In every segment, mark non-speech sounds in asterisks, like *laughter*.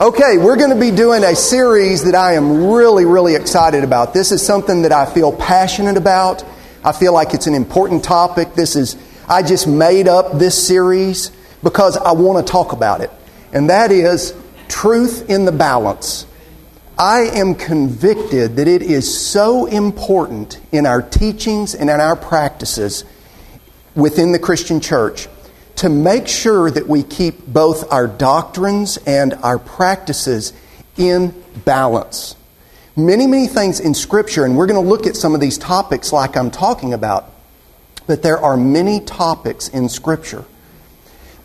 Okay, we're going to be doing a series that I am really, really excited about. This is something that I feel passionate about. I feel like it's an important topic. This is, I just made up this series because I want to talk about it. And that is truth in the balance. I am convicted that it is so important in our teachings and in our practices within the Christian church to make sure that we keep both our doctrines and our practices in balance. Many, many things in Scripture, and we're going to look at some of these topics like I'm talking about, but there are many topics in Scripture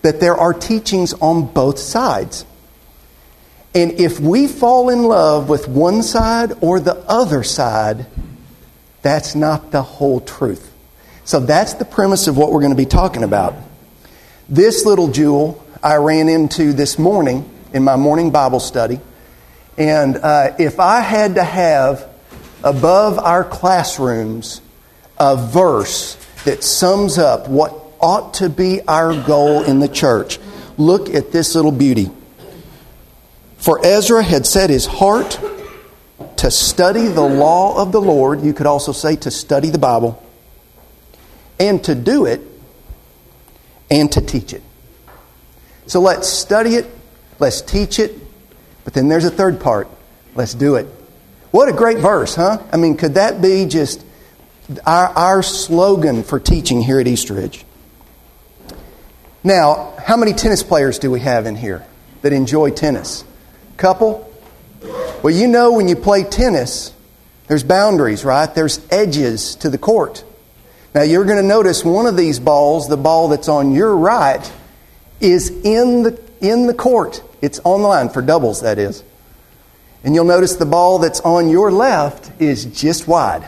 that there are teachings on both sides. And if we fall in love with one side or the other side, that's not the whole truth. So that's the premise of what we're going to be talking about. This little jewel I ran into this morning in my morning Bible study. And uh, if I had to have above our classrooms a verse that sums up what ought to be our goal in the church, look at this little beauty. For Ezra had set his heart to study the law of the Lord, you could also say to study the Bible, and to do it and to teach it. So let's study it, let's teach it, but then there's a third part. Let's do it. What a great verse, huh? I mean, could that be just our, our slogan for teaching here at Eastridge? Now, how many tennis players do we have in here that enjoy tennis? Couple? Well, you know when you play tennis, there's boundaries, right? There's edges to the court. Now you're going to notice one of these balls, the ball that's on your right, is in the, in the court. It's on the line for doubles, that is. And you'll notice the ball that's on your left is just wide.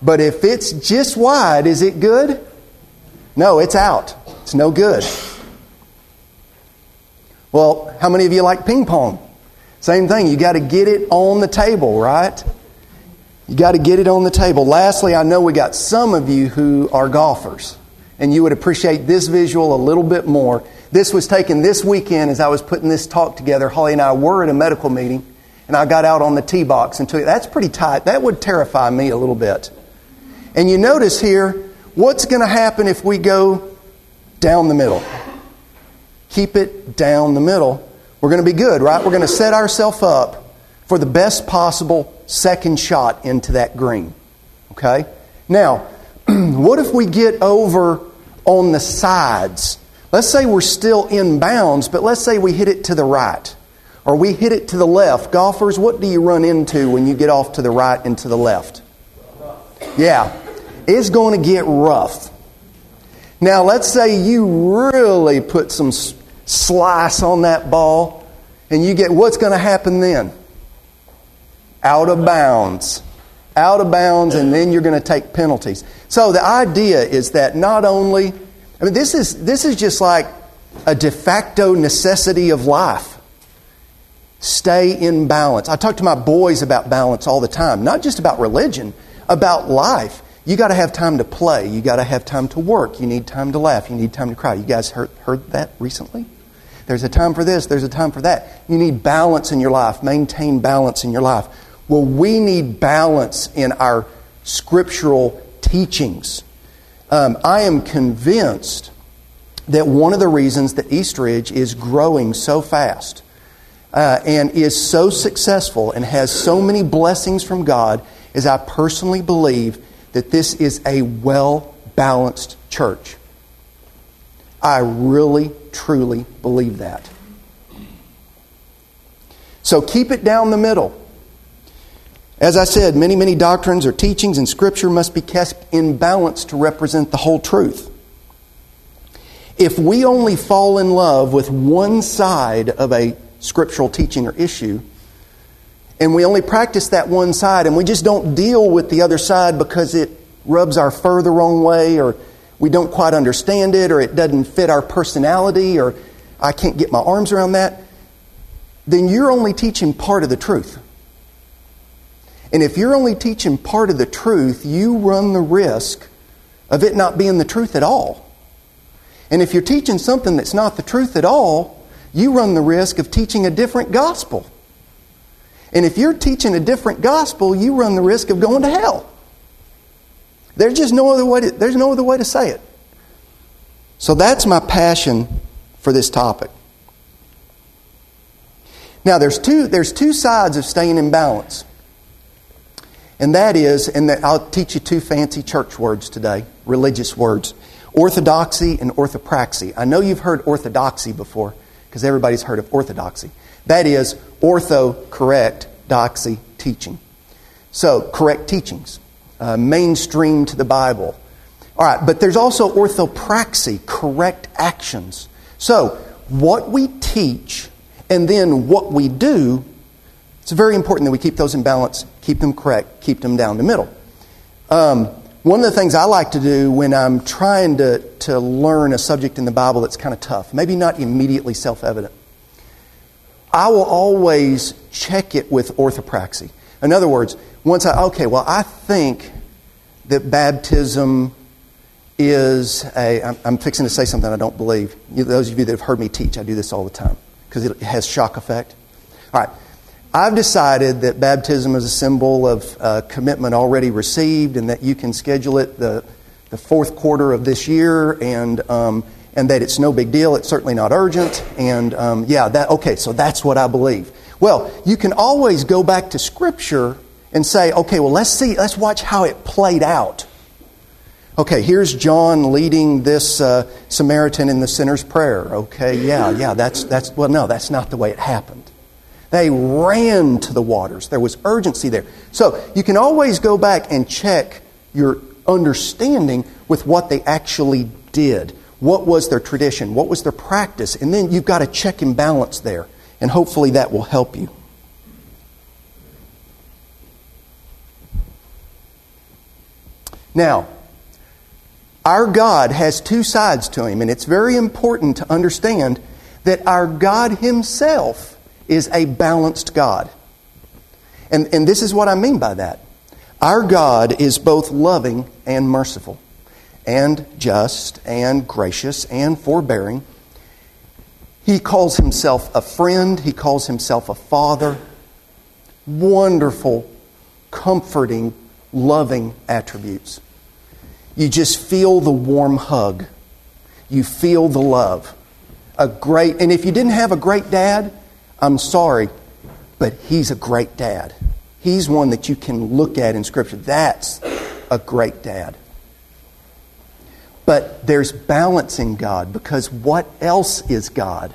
But if it's just wide, is it good? No, it's out. It's no good. Well, how many of you like ping pong? Same thing. You got to get it on the table, right? You got to get it on the table. Lastly, I know we got some of you who are golfers, and you would appreciate this visual a little bit more. This was taken this weekend as I was putting this talk together. Holly and I were at a medical meeting, and I got out on the tee box and took it. That's pretty tight. That would terrify me a little bit. And you notice here, what's going to happen if we go down the middle? Keep it down the middle. We're going to be good, right? We're going to set ourselves up for the best possible second shot into that green. Okay? Now, *clears throat* what if we get over on the sides? Let's say we're still in bounds, but let's say we hit it to the right or we hit it to the left. Golfers, what do you run into when you get off to the right and to the left? Yeah, it's going to get rough. Now, let's say you really put some slice on that ball and you get what's going to happen then? Out of bounds. Out of bounds, and then you're going to take penalties. So the idea is that not only, I mean, this is, this is just like a de facto necessity of life. Stay in balance. I talk to my boys about balance all the time, not just about religion, about life. You got to have time to play. You got to have time to work. You need time to laugh. You need time to cry. You guys heard, heard that recently? There's a time for this, there's a time for that. You need balance in your life. Maintain balance in your life. Well, we need balance in our scriptural teachings. Um, I am convinced that one of the reasons that Eastridge is growing so fast uh, and is so successful and has so many blessings from God is I personally believe that this is a well balanced church. I really, truly believe that. So keep it down the middle. As I said, many, many doctrines or teachings in Scripture must be kept in balance to represent the whole truth. If we only fall in love with one side of a scriptural teaching or issue, and we only practice that one side, and we just don't deal with the other side because it rubs our fur the wrong way, or we don't quite understand it, or it doesn't fit our personality, or I can't get my arms around that, then you're only teaching part of the truth. And if you're only teaching part of the truth, you run the risk of it not being the truth at all. And if you're teaching something that's not the truth at all, you run the risk of teaching a different gospel. And if you're teaching a different gospel, you run the risk of going to hell. There's just no other way to, there's no other way to say it. So that's my passion for this topic. Now there's two there's two sides of staying in balance. And that is, and that I'll teach you two fancy church words today, religious words orthodoxy and orthopraxy. I know you've heard orthodoxy before because everybody's heard of orthodoxy. That is ortho, correct, doxy, teaching. So, correct teachings, uh, mainstream to the Bible. All right, but there's also orthopraxy, correct actions. So, what we teach and then what we do it's very important that we keep those in balance, keep them correct, keep them down the middle. Um, one of the things I like to do when I'm trying to, to learn a subject in the Bible that's kind of tough, maybe not immediately self evident, I will always check it with orthopraxy. In other words, once I, okay, well, I think that baptism is a, I'm, I'm fixing to say something I don't believe. You, those of you that have heard me teach, I do this all the time because it has shock effect. All right. I've decided that baptism is a symbol of uh, commitment already received and that you can schedule it the, the fourth quarter of this year and, um, and that it's no big deal. It's certainly not urgent. And um, yeah, that, okay, so that's what I believe. Well, you can always go back to Scripture and say, okay, well, let's see, let's watch how it played out. Okay, here's John leading this uh, Samaritan in the sinner's prayer. Okay, yeah, yeah, that's, that's, well, no, that's not the way it happened. They ran to the waters. There was urgency there. So you can always go back and check your understanding with what they actually did. What was their tradition? What was their practice? And then you've got a check and balance there. And hopefully that will help you. Now, our God has two sides to him, and it's very important to understand that our God Himself is a balanced God. And, and this is what I mean by that. Our God is both loving and merciful, and just and gracious and forbearing. He calls himself a friend, he calls himself a father. Wonderful, comforting, loving attributes. You just feel the warm hug. You feel the love. A great, and if you didn't have a great dad, I'm sorry, but he's a great dad. He's one that you can look at in Scripture. That's a great dad. But there's balance in God because what else is God?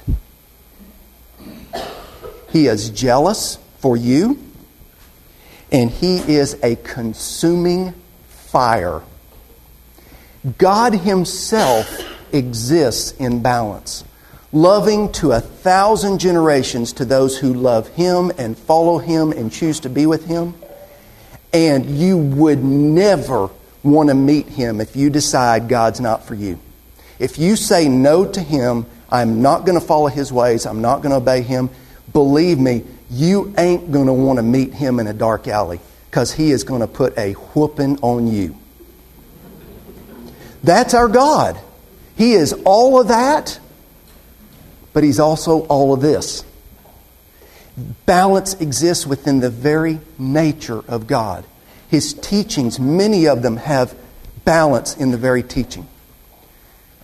He is jealous for you, and He is a consuming fire. God Himself exists in balance loving to a thousand generations to those who love Him and follow Him and choose to be with Him. And you would never want to meet Him if you decide God's not for you. If you say no to Him, I'm not going to follow His ways, I'm not going to obey Him, believe me, you ain't going to want to meet Him in a dark alley because He is going to put a whooping on you. That's our God. He is all of that but he's also all of this. Balance exists within the very nature of God. His teachings, many of them have balance in the very teaching.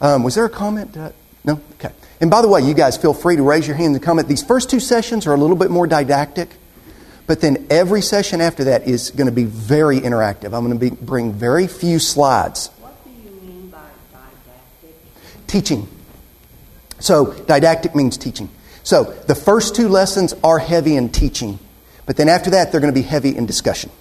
Um, was there a comment? Uh, no? Okay. And by the way, you guys feel free to raise your hand and comment. These first two sessions are a little bit more didactic, but then every session after that is going to be very interactive. I'm going to be, bring very few slides. What do you mean by didactic? Teaching. So, didactic means teaching. So, the first two lessons are heavy in teaching, but then after that, they're going to be heavy in discussion.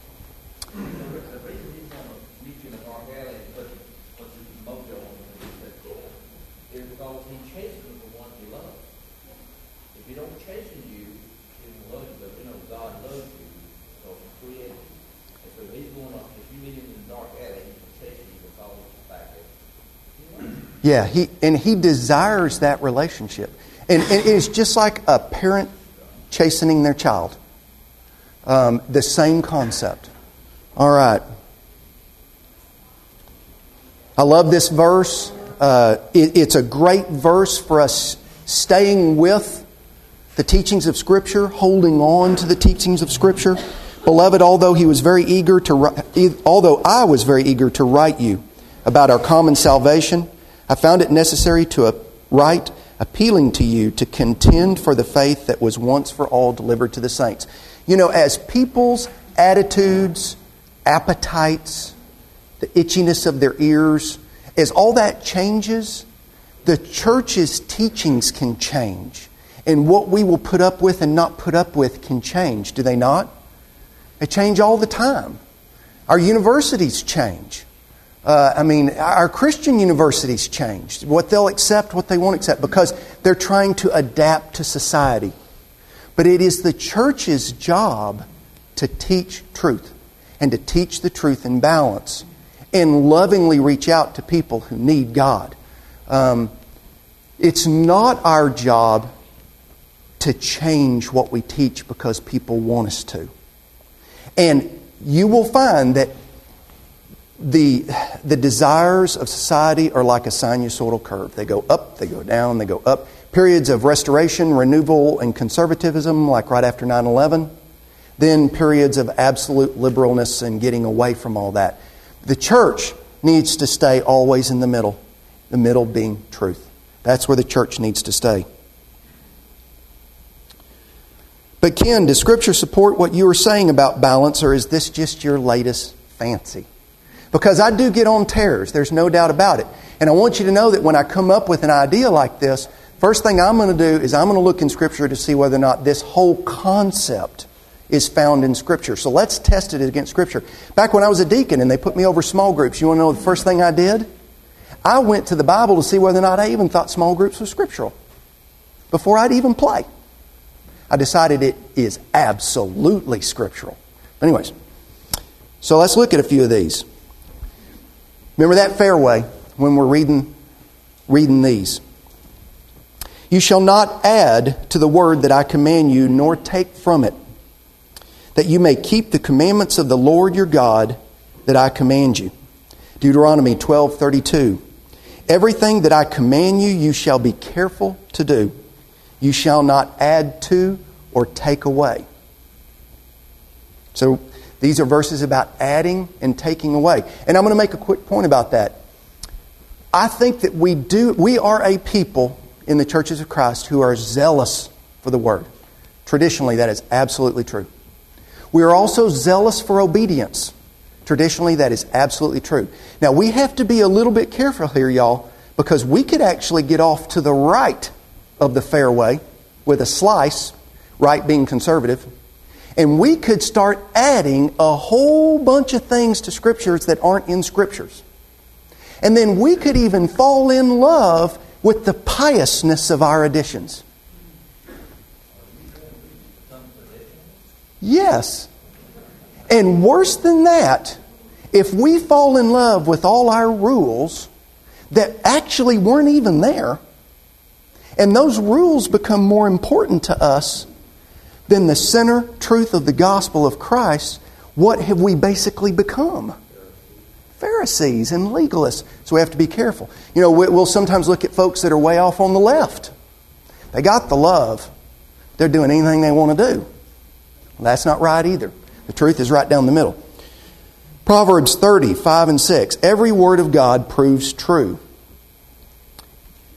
Yeah, he, and he desires that relationship. And, and it is just like a parent chastening their child. Um, the same concept. All right. I love this verse. Uh, it, it's a great verse for us staying with the teachings of Scripture, holding on to the teachings of Scripture. Beloved, although he was very eager to, although I was very eager to write you about our common salvation, I found it necessary to write appealing to you to contend for the faith that was once for all delivered to the saints. You know, as people's attitudes, appetites, the itchiness of their ears, as all that changes, the church's teachings can change. And what we will put up with and not put up with can change, do they not? They change all the time. Our universities change. Uh, I mean, our Christian universities changed. What they'll accept, what they won't accept, because they're trying to adapt to society. But it is the church's job to teach truth and to teach the truth in balance and lovingly reach out to people who need God. Um, it's not our job to change what we teach because people want us to. And you will find that the, the desires of society are like a sinusoidal curve. They go up, they go down, they go up. Periods of restoration, renewal, and conservatism, like right after 9 11. Then periods of absolute liberalness and getting away from all that. The church needs to stay always in the middle, the middle being truth. That's where the church needs to stay. But, Ken, does Scripture support what you are saying about balance, or is this just your latest fancy? Because I do get on tears, there's no doubt about it. And I want you to know that when I come up with an idea like this, first thing I'm going to do is I'm going to look in Scripture to see whether or not this whole concept is found in Scripture. So let's test it against Scripture. Back when I was a deacon and they put me over small groups, you want to know the first thing I did? I went to the Bible to see whether or not I even thought small groups were scriptural before I'd even play. I decided it is absolutely scriptural. Anyways, so let's look at a few of these. Remember that fairway when we're reading, reading these. You shall not add to the word that I command you, nor take from it, that you may keep the commandments of the Lord your God that I command you. Deuteronomy 12:32 Everything that I command you you shall be careful to do. You shall not add to or take away. So these are verses about adding and taking away. And I'm going to make a quick point about that. I think that we do we are a people in the churches of Christ who are zealous for the word. Traditionally that is absolutely true. We are also zealous for obedience. Traditionally that is absolutely true. Now we have to be a little bit careful here y'all because we could actually get off to the right of the fairway with a slice right being conservative. And we could start adding a whole bunch of things to scriptures that aren't in scriptures. And then we could even fall in love with the piousness of our additions. Yes. And worse than that, if we fall in love with all our rules that actually weren't even there, and those rules become more important to us than the center truth of the gospel of Christ, what have we basically become? Pharisees and legalists. So we have to be careful. You know, we'll sometimes look at folks that are way off on the left. They got the love, they're doing anything they want to do. Well, that's not right either. The truth is right down the middle. Proverbs 30, 5 and 6. Every word of God proves true.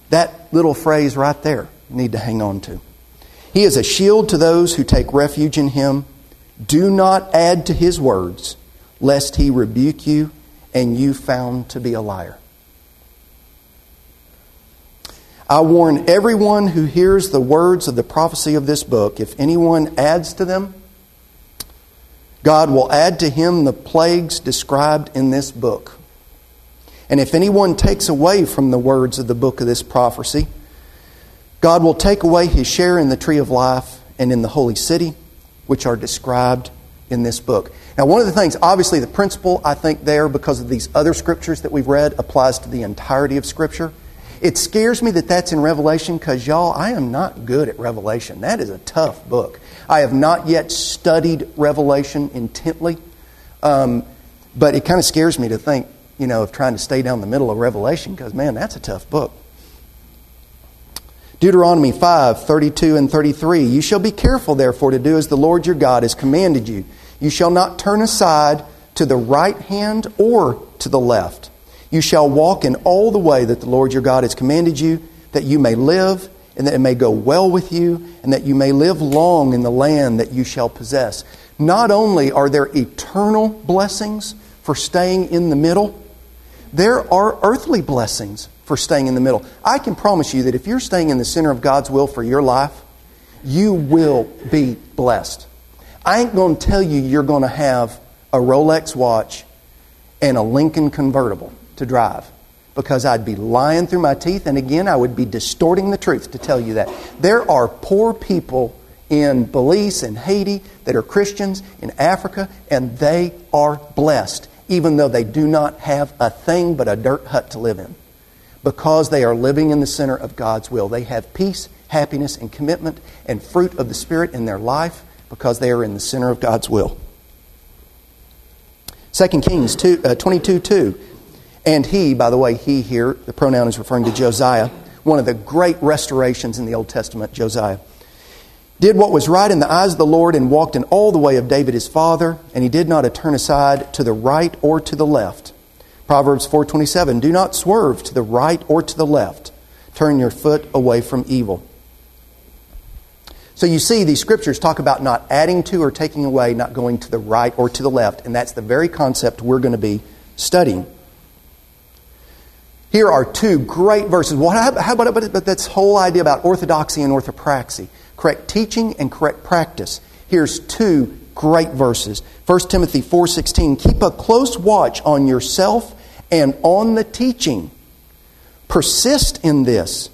That little phrase right there, you need to hang on to. He is a shield to those who take refuge in him. Do not add to his words, lest he rebuke you and you found to be a liar. I warn everyone who hears the words of the prophecy of this book, if anyone adds to them, God will add to him the plagues described in this book. And if anyone takes away from the words of the book of this prophecy, God will take away his share in the tree of life and in the holy city, which are described in this book. Now, one of the things, obviously, the principle I think there, because of these other scriptures that we've read, applies to the entirety of Scripture. It scares me that that's in Revelation because, y'all, I am not good at Revelation. That is a tough book. I have not yet studied Revelation intently, um, but it kind of scares me to think, you know, of trying to stay down the middle of Revelation because, man, that's a tough book. Deuteronomy 5 32 and 33. You shall be careful, therefore, to do as the Lord your God has commanded you. You shall not turn aside to the right hand or to the left. You shall walk in all the way that the Lord your God has commanded you, that you may live, and that it may go well with you, and that you may live long in the land that you shall possess. Not only are there eternal blessings for staying in the middle, there are earthly blessings for staying in the middle. I can promise you that if you're staying in the center of God's will for your life, you will be blessed. I ain't going to tell you you're going to have a Rolex watch and a Lincoln convertible to drive because I'd be lying through my teeth, and again, I would be distorting the truth to tell you that. There are poor people in Belize and Haiti that are Christians, in Africa, and they are blessed, even though they do not have a thing but a dirt hut to live in because they are living in the center of God's will. They have peace, happiness, and commitment and fruit of the Spirit in their life because they are in the center of God's will. 2 Kings 2, uh, 22 2. And he, by the way, he here, the pronoun is referring to Josiah, one of the great restorations in the Old Testament, Josiah, did what was right in the eyes of the Lord and walked in all the way of David his father, and he did not turn aside to the right or to the left. Proverbs 4:27 Do not swerve to the right or to the left. Turn your foot away from evil. So you see these scriptures talk about not adding to or taking away, not going to the right or to the left, and that's the very concept we're going to be studying. Here are two great verses. What, how about, about this whole idea about orthodoxy and orthopraxy? Correct teaching and correct practice. Here's two great verses. 1 Timothy 4:16 Keep a close watch on yourself and on the teaching. Persist in this,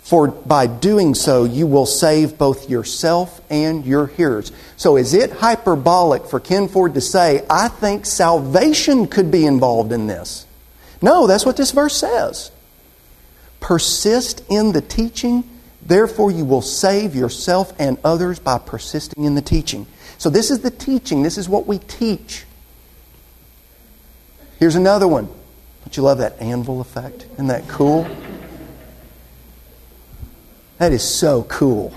for by doing so you will save both yourself and your hearers. So is it hyperbolic for Ken Ford to say, I think salvation could be involved in this? No, that's what this verse says. Persist in the teaching, therefore you will save yourself and others by persisting in the teaching. So this is the teaching, this is what we teach. Here's another one. Don't you love that anvil effect? Isn't that cool? That is so cool.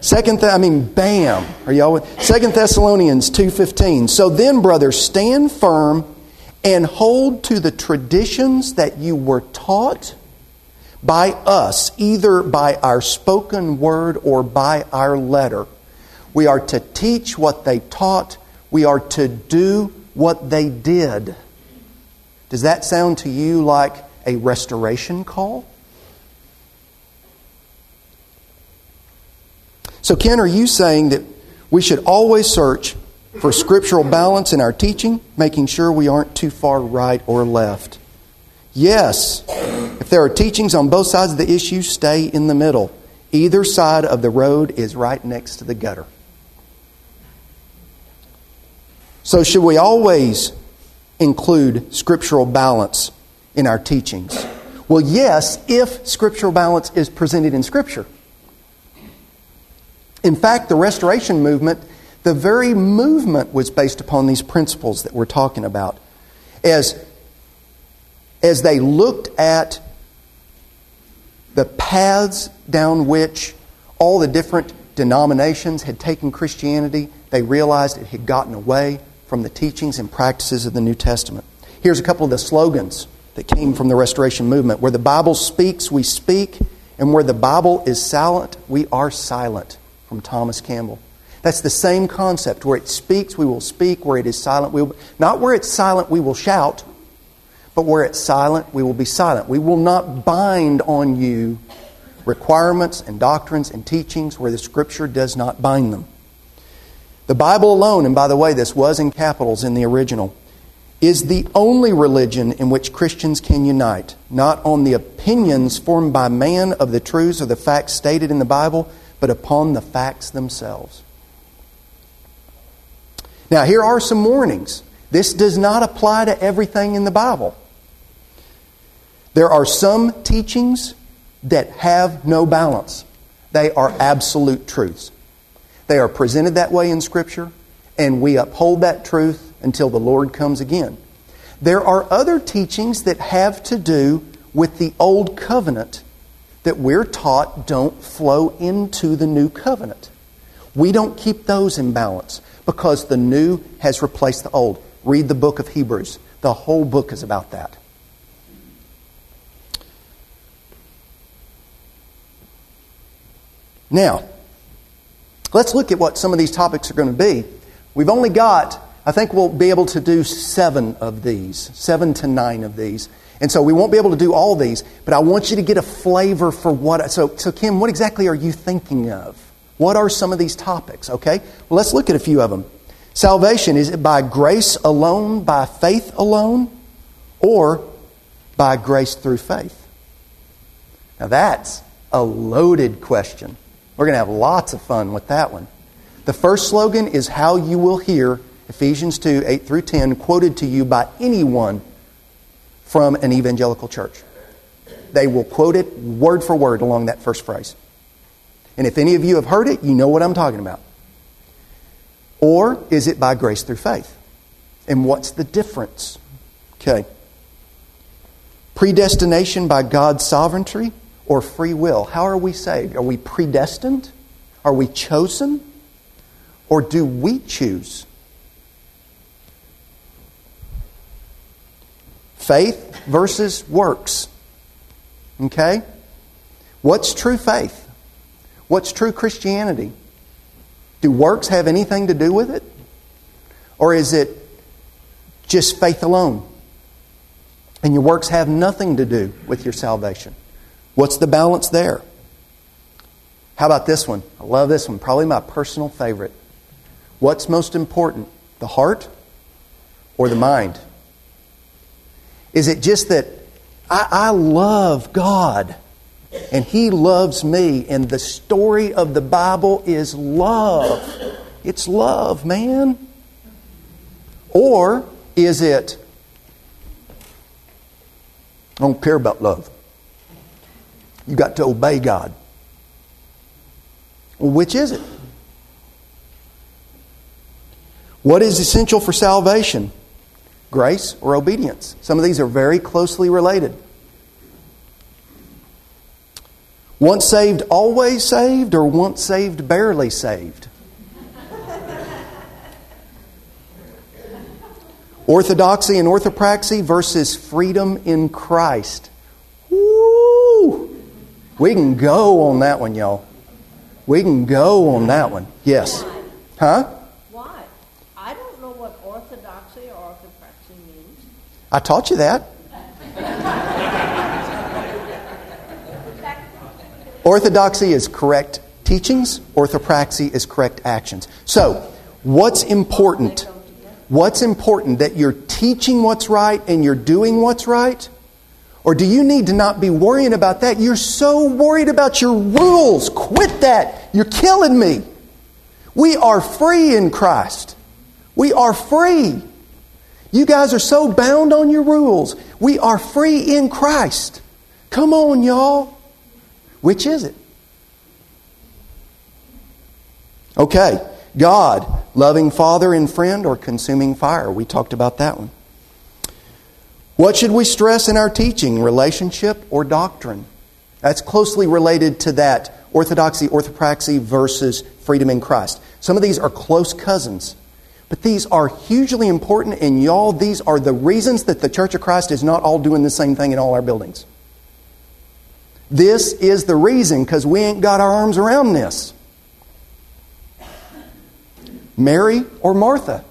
Second, Th- I mean, bam. Are y'all with? Second Thessalonians two fifteen. So then, brothers, stand firm and hold to the traditions that you were taught by us, either by our spoken word or by our letter. We are to teach what they taught. We are to do what they did. Does that sound to you like a restoration call? So, Ken, are you saying that we should always search for scriptural balance in our teaching, making sure we aren't too far right or left? Yes. If there are teachings on both sides of the issue, stay in the middle. Either side of the road is right next to the gutter. So, should we always include scriptural balance in our teachings? Well, yes, if scriptural balance is presented in Scripture. In fact, the Restoration movement, the very movement was based upon these principles that we're talking about. As, as they looked at the paths down which all the different denominations had taken Christianity, they realized it had gotten away from the teachings and practices of the New Testament. Here's a couple of the slogans that came from the Restoration Movement Where the Bible speaks, we speak, and where the Bible is silent, we are silent, from Thomas Campbell. That's the same concept. Where it speaks, we will speak. Where it is silent, we will. Not where it's silent, we will shout, but where it's silent, we will be silent. We will not bind on you requirements and doctrines and teachings where the Scripture does not bind them. The Bible alone, and by the way, this was in capitals in the original, is the only religion in which Christians can unite, not on the opinions formed by man of the truths or the facts stated in the Bible, but upon the facts themselves. Now, here are some warnings. This does not apply to everything in the Bible. There are some teachings that have no balance, they are absolute truths. They are presented that way in Scripture, and we uphold that truth until the Lord comes again. There are other teachings that have to do with the Old Covenant that we're taught don't flow into the new covenant. We don't keep those in balance because the new has replaced the old. Read the book of Hebrews. The whole book is about that. Now, let's look at what some of these topics are going to be. We've only got, I think we'll be able to do seven of these, seven to nine of these. And so we won't be able to do all these, but I want you to get a flavor for what. So, so Ken, what exactly are you thinking of? What are some of these topics? Okay? Well, let's look at a few of them. Salvation, is it by grace alone, by faith alone, or by grace through faith? Now, that's a loaded question. We're going to have lots of fun with that one. The first slogan is how you will hear Ephesians 2 8 through 10 quoted to you by anyone from an evangelical church. They will quote it word for word along that first phrase. And if any of you have heard it, you know what I'm talking about. Or is it by grace through faith? And what's the difference? Okay. Predestination by God's sovereignty or free will? How are we saved? Are we predestined? Are we chosen? Or do we choose? Faith versus works. Okay? What's true faith? What's true Christianity? Do works have anything to do with it? Or is it just faith alone? And your works have nothing to do with your salvation? What's the balance there? How about this one? I love this one, probably my personal favorite. What's most important, the heart or the mind? Is it just that I, I love God and He loves me, and the story of the Bible is love? It's love, man. Or is it, I don't care about love? You got to obey God. Well, which is it? What is essential for salvation? Grace or obedience? Some of these are very closely related. Once saved, always saved, or once saved, barely saved? Orthodoxy and orthopraxy versus freedom in Christ. We can go on that one, y'all. We can go on that one. Yes. Huh? Why? I don't know what orthodoxy or orthopraxy means. I taught you that. Orthodoxy is correct teachings, orthopraxy is correct actions. So, what's important? What's important that you're teaching what's right and you're doing what's right? Or do you need to not be worrying about that? You're so worried about your rules. Quit that. You're killing me. We are free in Christ. We are free. You guys are so bound on your rules. We are free in Christ. Come on, y'all. Which is it? Okay. God, loving Father and friend, or consuming fire. We talked about that one. What should we stress in our teaching, relationship or doctrine? That's closely related to that orthodoxy, orthopraxy versus freedom in Christ. Some of these are close cousins, but these are hugely important, and y'all, these are the reasons that the Church of Christ is not all doing the same thing in all our buildings. This is the reason because we ain't got our arms around this. Mary or Martha?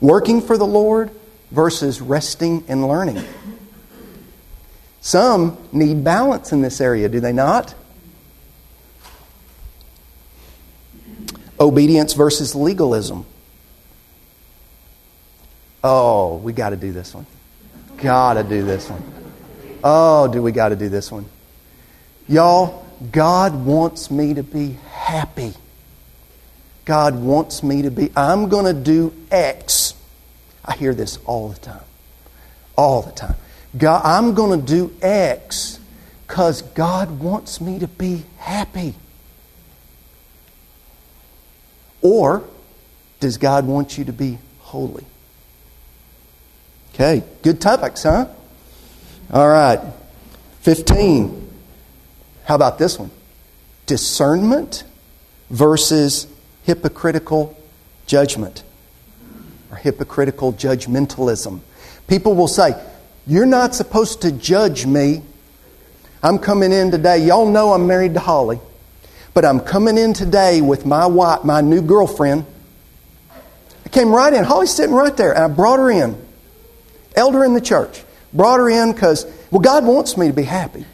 Working for the Lord versus resting and learning. Some need balance in this area, do they not? Obedience versus legalism. Oh, we got to do this one. Got to do this one. Oh, do we got to do this one? Y'all, God wants me to be happy. God wants me to be, I'm going to do X I hear this all the time. All the time. God, I'm going to do X because God wants me to be happy. Or does God want you to be holy? Okay, good topics, huh? All right. 15. How about this one? Discernment versus hypocritical judgment or hypocritical judgmentalism. People will say, You're not supposed to judge me. I'm coming in today. Y'all know I'm married to Holly, but I'm coming in today with my wife, my new girlfriend. I came right in. Holly's sitting right there, and I brought her in. Elder in the church. Brought her in because, well, God wants me to be happy.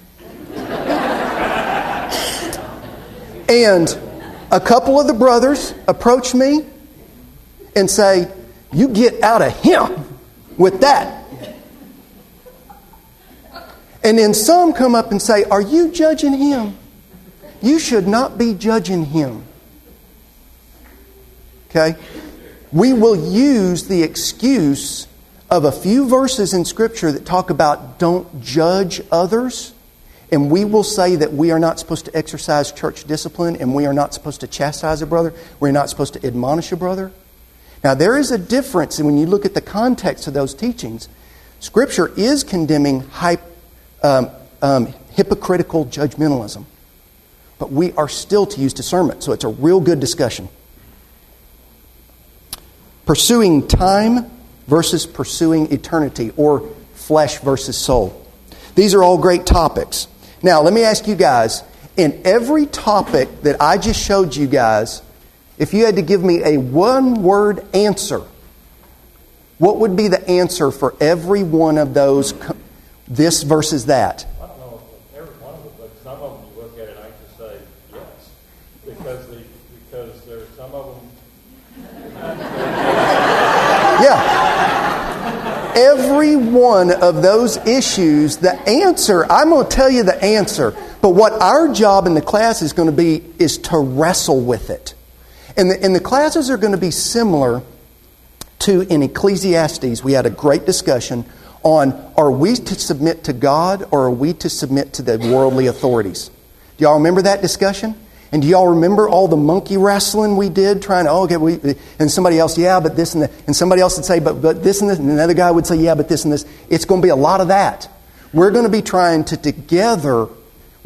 and a couple of the brothers approach me and say, You get out of him with that. And then some come up and say, Are you judging him? You should not be judging him. Okay? We will use the excuse of a few verses in Scripture that talk about don't judge others, and we will say that we are not supposed to exercise church discipline and we are not supposed to chastise a brother, we're not supposed to admonish a brother. Now, there is a difference and when you look at the context of those teachings. Scripture is condemning hype, um, um, hypocritical judgmentalism, but we are still to use discernment, so it's a real good discussion. Pursuing time versus pursuing eternity, or flesh versus soul. These are all great topics. Now, let me ask you guys in every topic that I just showed you guys, if you had to give me a one word answer, what would be the answer for every one of those, this versus that? I don't know if every one of them, but some of them you look at it and I can say yes. Because, the, because there's some of them. *laughs* Yeah. Every one of those issues, the answer, I'm going to tell you the answer, but what our job in the class is going to be is to wrestle with it. And the, and the classes are going to be similar to in Ecclesiastes. We had a great discussion on are we to submit to God or are we to submit to the worldly authorities? Do y'all remember that discussion? And do y'all remember all the monkey wrestling we did trying to, oh, okay, we, and somebody else, yeah, but this and that. And somebody else would say, but, but this and this. And another guy would say, yeah, but this and this. It's going to be a lot of that. We're going to be trying to together,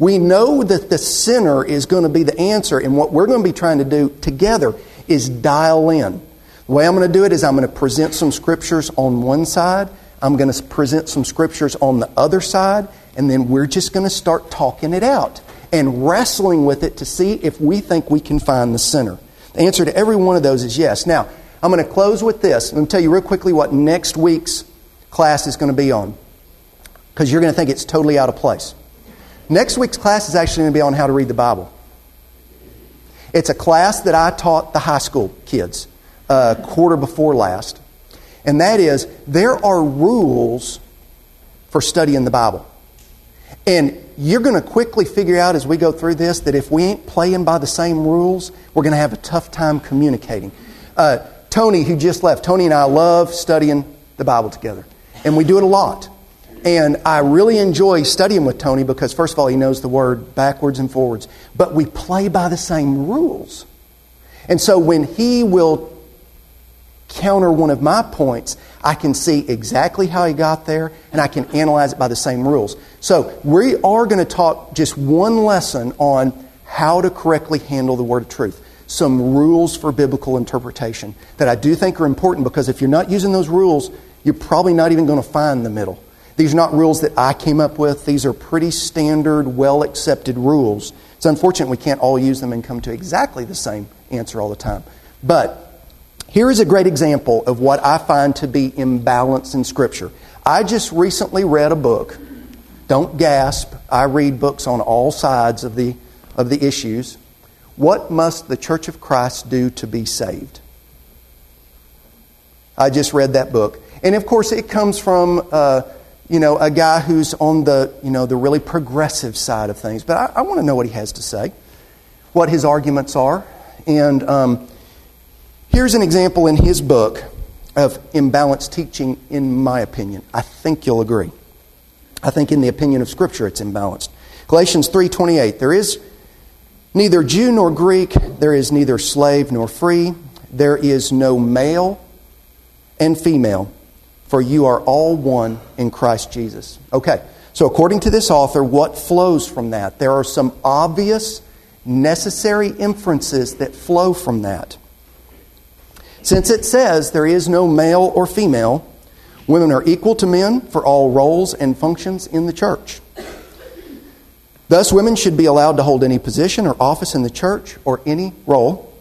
we know that the center is going to be the answer. And what we're going to be trying to do together is dial in. The way I'm going to do it is I'm going to present some scriptures on one side. I'm going to present some scriptures on the other side. And then we're just going to start talking it out and wrestling with it to see if we think we can find the center. The answer to every one of those is yes. Now, I'm going to close with this. Let me tell you real quickly what next week's class is going to be on because you're going to think it's totally out of place. Next week's class is actually going to be on how to read the Bible. It's a class that I taught the high school kids a uh, quarter before last. And that is, there are rules for studying the Bible. And you're going to quickly figure out as we go through this that if we ain't playing by the same rules, we're going to have a tough time communicating. Uh, Tony, who just left, Tony and I love studying the Bible together. And we do it a lot. And I really enjoy studying with Tony because, first of all, he knows the word backwards and forwards. But we play by the same rules. And so when he will counter one of my points, I can see exactly how he got there and I can analyze it by the same rules. So, we are going to talk just one lesson on how to correctly handle the word of truth. Some rules for biblical interpretation that I do think are important because if you're not using those rules, you're probably not even going to find the middle. These are not rules that I came up with. These are pretty standard, well accepted rules. It's unfortunate we can't all use them and come to exactly the same answer all the time. But here is a great example of what I find to be imbalance in Scripture. I just recently read a book. Don't gasp. I read books on all sides of the, of the issues. What must the Church of Christ do to be saved? I just read that book. And of course, it comes from uh, you know, a guy who's on the, you know, the really progressive side of things. But I, I want to know what he has to say, what his arguments are. And um, Here's an example in his book of imbalanced teaching, in my opinion. I think you'll agree. I think, in the opinion of Scripture, it's imbalanced. Galatians 3:28. There is neither Jew nor Greek. There is neither slave nor free. There is no male and female, for you are all one in Christ Jesus. Okay, So, according to this author, what flows from that? There are some obvious, necessary inferences that flow from that. Since it says there is no male or female, women are equal to men for all roles and functions in the church. Thus, women should be allowed to hold any position or office in the church or any role.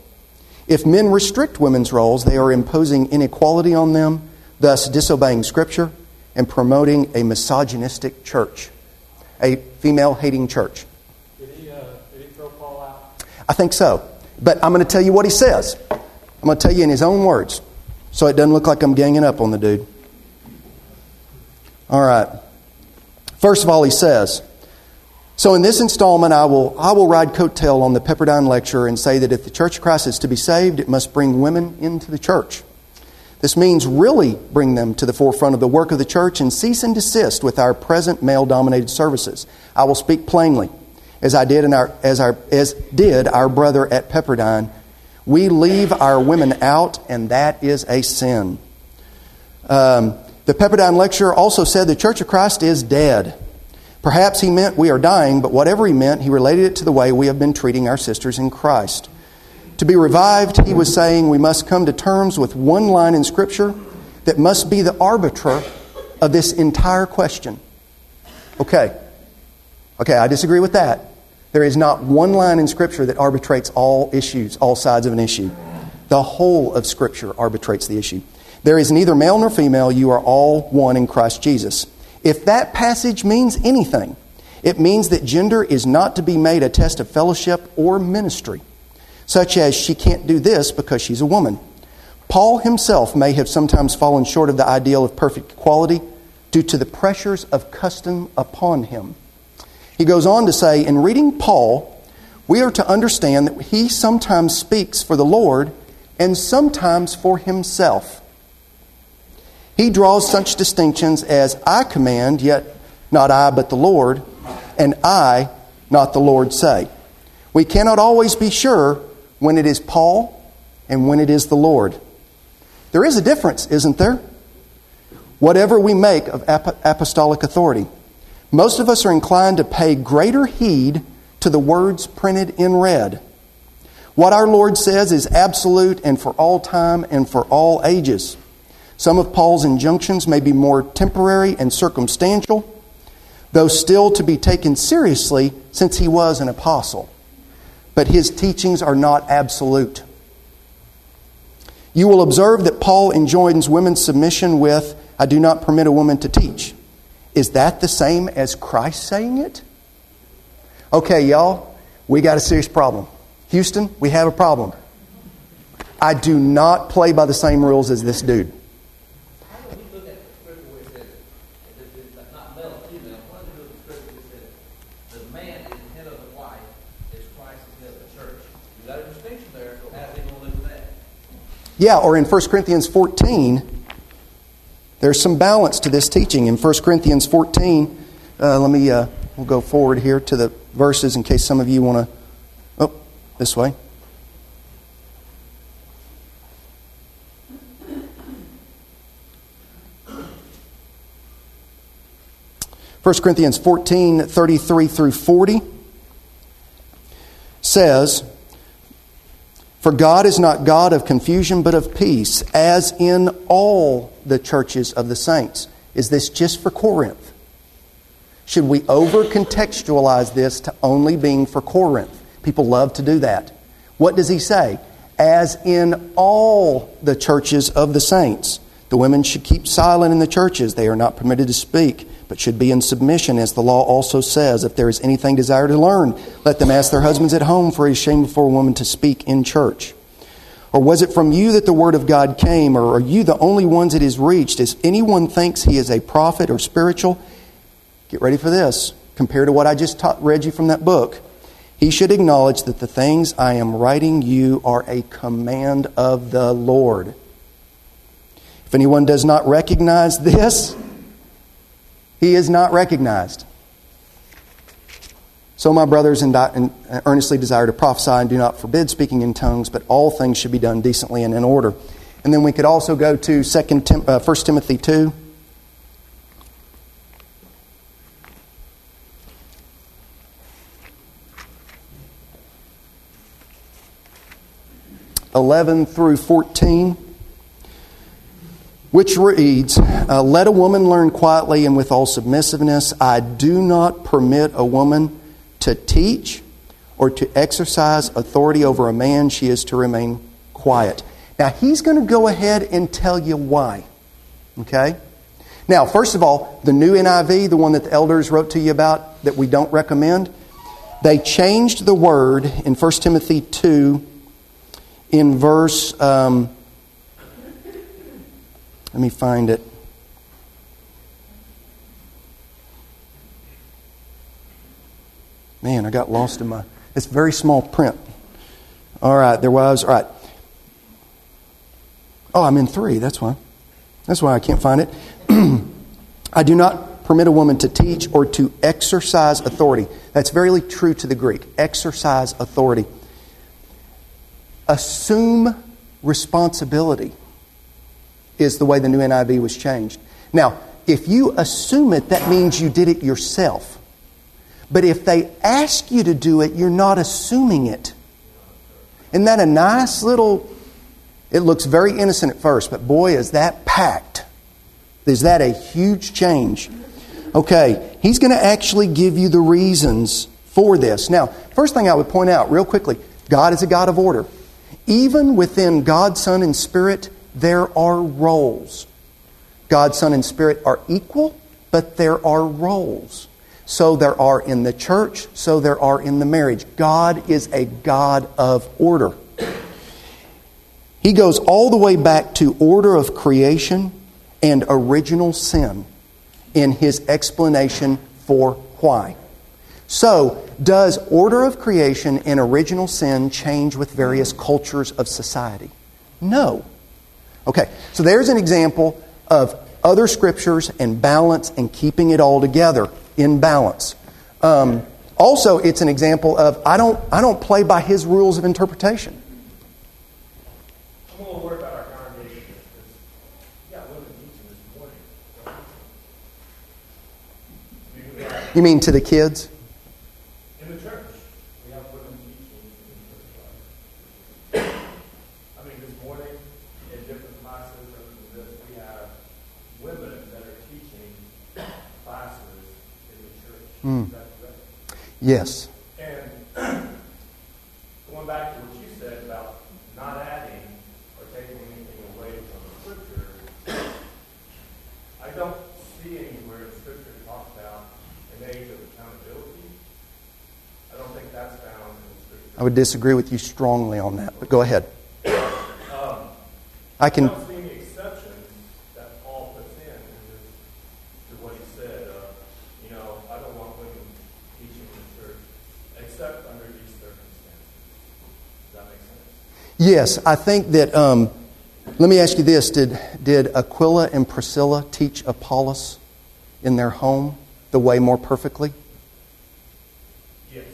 If men restrict women's roles, they are imposing inequality on them, thus disobeying Scripture and promoting a misogynistic church, a female hating church. Did he, uh, did he throw Paul out? I think so. But I'm going to tell you what he says. I'm going to tell you in his own words so it doesn't look like I'm ganging up on the dude. All right. First of all, he says, so in this installment, I will, I will ride coattail on the Pepperdine lecture and say that if the Church of Christ is to be saved, it must bring women into the church. This means really bring them to the forefront of the work of the church and cease and desist with our present male dominated services. I will speak plainly, as I did in our, as our, as did our brother at Pepperdine. We leave our women out, and that is a sin. Um, the Pepperdine lecturer also said the Church of Christ is dead. Perhaps he meant we are dying, but whatever he meant, he related it to the way we have been treating our sisters in Christ. To be revived, he was saying we must come to terms with one line in Scripture that must be the arbiter of this entire question. Okay. Okay, I disagree with that. There is not one line in Scripture that arbitrates all issues, all sides of an issue. The whole of Scripture arbitrates the issue. There is neither male nor female, you are all one in Christ Jesus. If that passage means anything, it means that gender is not to be made a test of fellowship or ministry, such as she can't do this because she's a woman. Paul himself may have sometimes fallen short of the ideal of perfect equality due to the pressures of custom upon him. He goes on to say, in reading Paul, we are to understand that he sometimes speaks for the Lord and sometimes for himself. He draws such distinctions as I command, yet not I, but the Lord, and I, not the Lord, say. We cannot always be sure when it is Paul and when it is the Lord. There is a difference, isn't there? Whatever we make of apostolic authority, most of us are inclined to pay greater heed to the words printed in red. What our Lord says is absolute and for all time and for all ages. Some of Paul's injunctions may be more temporary and circumstantial, though still to be taken seriously since he was an apostle. But his teachings are not absolute. You will observe that Paul enjoins women's submission with, I do not permit a woman to teach. Is that the same as Christ saying it? Okay, y'all, we got a serious problem. Houston, we have a problem. I do not play by the same rules as this dude. Yeah, or in 1 Corinthians 14, there's some balance to this teaching. In 1 Corinthians 14, uh, let me, uh, we'll go forward here to the verses in case some of you want to, oh, this way. First Corinthians 14, 33 through 40 says, for God is not God of confusion, but of peace, as in all the churches of the saints. Is this just for Corinth? Should we over contextualize this to only being for Corinth? People love to do that. What does he say? As in all the churches of the saints. The women should keep silent in the churches. They are not permitted to speak but should be in submission, as the law also says. If there is anything desired to learn, let them ask their husbands at home, for it is shameful for a woman to speak in church. Or was it from you that the word of God came, or are you the only ones it has reached? If anyone thinks he is a prophet or spiritual, get ready for this. Compared to what I just taught, read you from that book, he should acknowledge that the things I am writing you are a command of the Lord. If anyone does not recognize this, he is not recognized. So, my brothers, and earnestly desire to prophesy and do not forbid speaking in tongues, but all things should be done decently and in order. And then we could also go to 2 Tim, uh, 1 Timothy 2. Eleven through fourteen which reads uh, Let a woman learn quietly and with all submissiveness. I do not permit a woman to teach or to exercise authority over a man. She is to remain quiet. Now, he's going to go ahead and tell you why. Okay? Now, first of all, the new NIV, the one that the elders wrote to you about that we don't recommend, they changed the word in 1 Timothy 2 in verse. Um, let me find it. Man, I got lost in my. It's very small print. All right, there was. All right. Oh, I'm in three. That's why. That's why I can't find it. *clears throat* I do not permit a woman to teach or to exercise authority. That's very true to the Greek. Exercise authority. Assume responsibility is the way the new NIV was changed. Now, if you assume it, that means you did it yourself. But if they ask you to do it, you're not assuming it. Isn't that a nice little. It looks very innocent at first, but boy, is that packed. Is that a huge change? Okay, he's going to actually give you the reasons for this. Now, first thing I would point out, real quickly God is a God of order. Even within God, Son, and Spirit, there are roles. God, Son, and Spirit are equal, but there are roles. So there are in the church, so there are in the marriage. God is a God of order. He goes all the way back to order of creation and original sin in his explanation for why. So, does order of creation and original sin change with various cultures of society? No. Okay, so there's an example of other scriptures and balance and keeping it all together in balance. Um, also, it's an example of I don't, I don't play by his rules of interpretation. I'm a little worried about our congregation because, yeah, women teaching this morning. Do you have- You mean to the kids? In the church, we have women teaching in the church. I mean, this morning, in different classes, and this, we have women that are teaching classes in the church. Is that correct? Yes. And *clears throat* going back to what you said about not adding or taking anything away from the scripture, I don't see anywhere in scripture to talk about an age of accountability. I don't think that's found in scripture. I would disagree with you strongly on that, but go ahead. Um, I can. don't see any exceptions that Paul puts in to, this, to what he said. Uh, you know, I don't want women teaching in the church except under these circumstances. Does that make sense? Yes, I think that. Um, let me ask you this: Did did Aquila and Priscilla teach Apollos in their home the way more perfectly? Yes.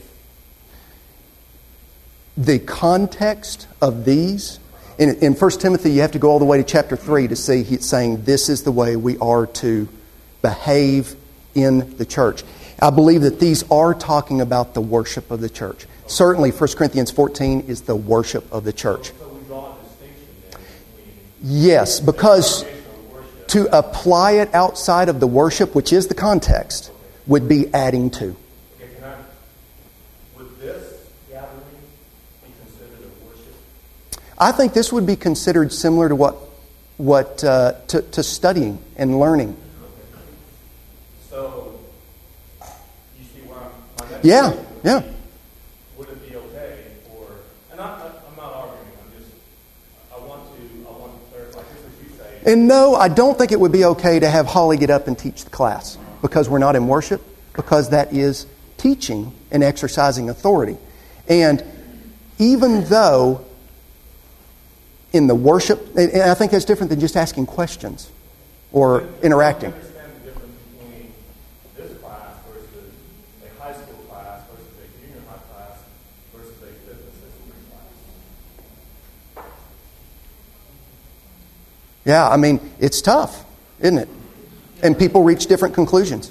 The context of these in, in 1 Timothy, you have to go all the way to chapter 3 to see he's saying this is the way we are to behave in the church. I believe that these are talking about the worship of the church. Certainly, 1 Corinthians 14 is the worship of the church. Yes, because to apply it outside of the worship, which is the context, would be adding to. I think this would be considered similar to what, what uh, to, to studying and learning. So, you see where I'm, my next Yeah, yeah. Would it be okay for, and I, I'm not arguing, I'm just, I want to, I want to clarify, just as you say, And no, I don't think it would be okay to have Holly get up and teach the class because we're not in worship, because that is teaching and exercising authority. And even though in the worship, and I think that's different than just asking questions or interacting. I understand the difference between this class versus a high school class versus a junior high class versus a fitness history class. Yeah, I mean, it's tough, isn't it? And people reach different conclusions.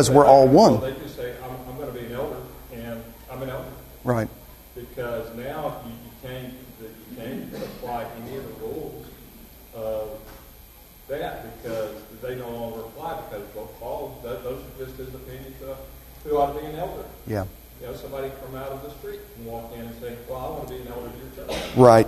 because we're all one. Well, they just say, I'm, I'm going to be an elder, and I'm an elder. Right. Because now you, you can't, you can't apply any of the rules of that because they no longer apply because Paul, that, those are just his opinions of who ought to be an elder. Yeah. You know, somebody from out of the street can walk in and say, well, I want to be an elder your church. Right.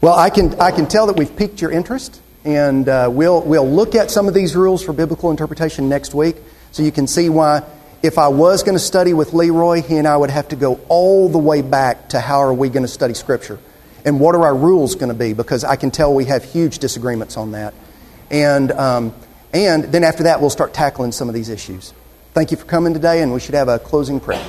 Well, I can, I can tell that we've piqued your interest, and uh, we'll, we'll look at some of these rules for biblical interpretation next week. So you can see why, if I was going to study with Leroy, he and I would have to go all the way back to how are we going to study Scripture and what are our rules going to be, because I can tell we have huge disagreements on that. And, um, and then after that, we'll start tackling some of these issues. Thank you for coming today, and we should have a closing prayer.